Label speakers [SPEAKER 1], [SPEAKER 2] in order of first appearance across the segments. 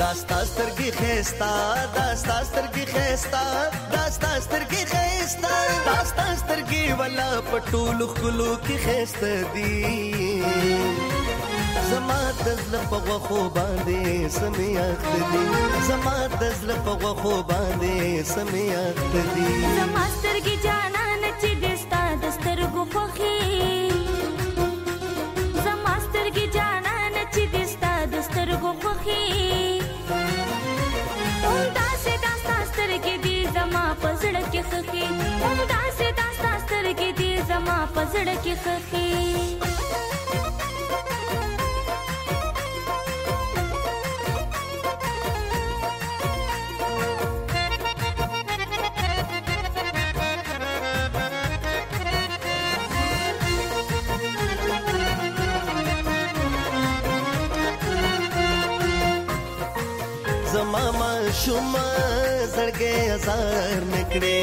[SPEAKER 1] داستا سترګي خيستا داستا سترګي خيستا داستا سترګي خيستا داستا سترګي ولا پټول خلو کې خيست دي زما د زله په غوخو باندې سمي اخلي زما د زله په غوخو باندې سمي اخلي
[SPEAKER 2] زما زړه کې خخي
[SPEAKER 1] زما ما شوما زړګي ازار نکړې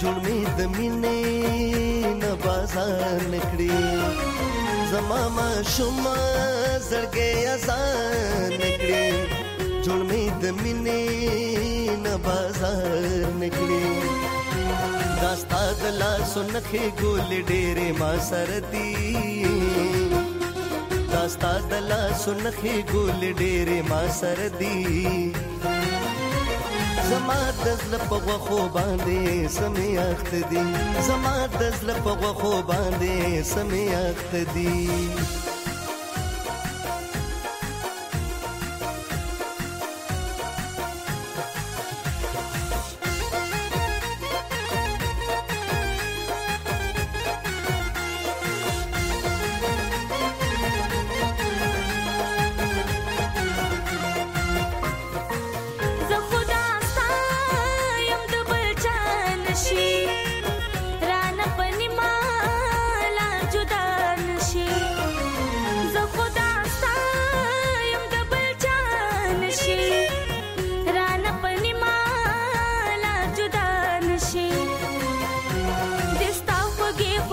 [SPEAKER 1] جوړ می د مینې اذان کړي زما ما شوم زړګي اذان کړي جوړ مې د مینې نه بازار نکړي داستا د لاسو نخې ګول ډېرې ما سر دي داستا د لاسو نخې ګول ډېرې ما سر دي زما د زړه په غوخو باندې سمې اخت دي زما د زړه په غوخو باندې سمې اخت دي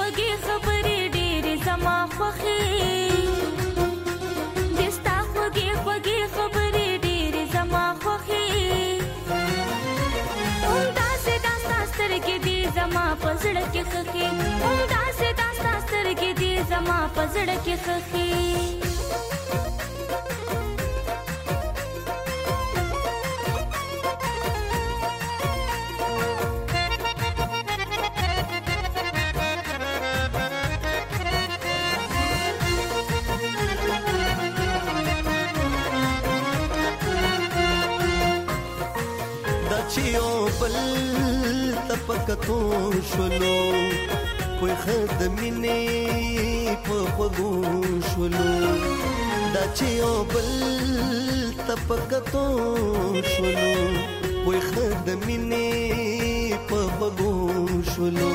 [SPEAKER 2] خوږې خبرې ډېرې زما خوښې د ستا خوږې خوږې خبرې ډېرې زما خوښې همداسې دا ستا سترګې دي زما په زړه کې ښخې همداسې دا ستا سترګې دي زما په زړه کې ښخې
[SPEAKER 1] چې او بل تپکتو شلو په خدمینه په خغو شلو دا چې او بل تپکتو شلو په خدمینه په خغو شلو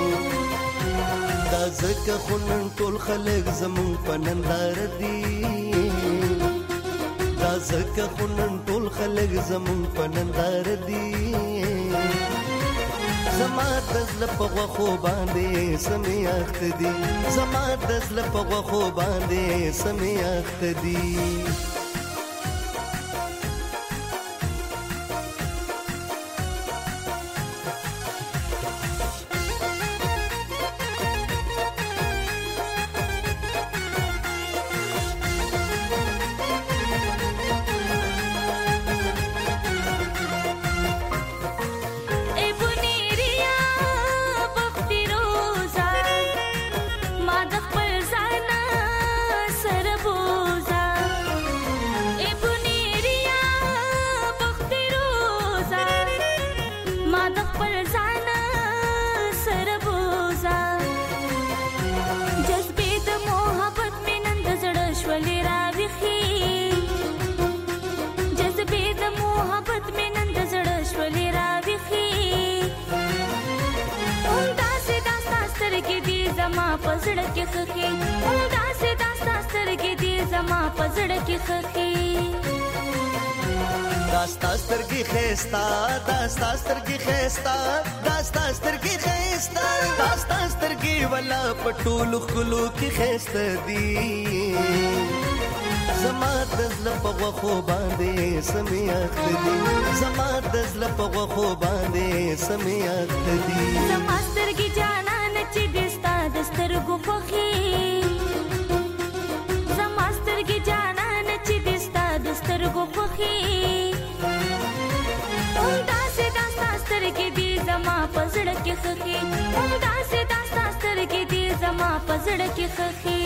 [SPEAKER 1] دا زکه خنن ټول خلک زمون پنندار دي زکه خنن ټول خلک زمون پنندار دي زما دزل په خو باندې سمي اخت دي زما دزل په خو باندې سمي اخت دي
[SPEAKER 2] سترګې دې زما پزړ کې خخي دا سه دا سترګې دې
[SPEAKER 1] زما پزړ کې خخي داستا سترګي خيستا داستا سترګي خيستا داستا سترګي خيستا داستا سترګي ولا پټول خلو کې خيست دي زما د زله په خو باندې سمي اخلي زما د زله په خو باندې سمي اخلي
[SPEAKER 2] زما سترګي چې دستا دسترګو خوخي زما سترګې جانان چې دستا دسترګو خوخي ټول داسې داستا سترګې دي زما پزړه کې خخي ټول داسې داستا سترګې دي زما پزړه کې خخي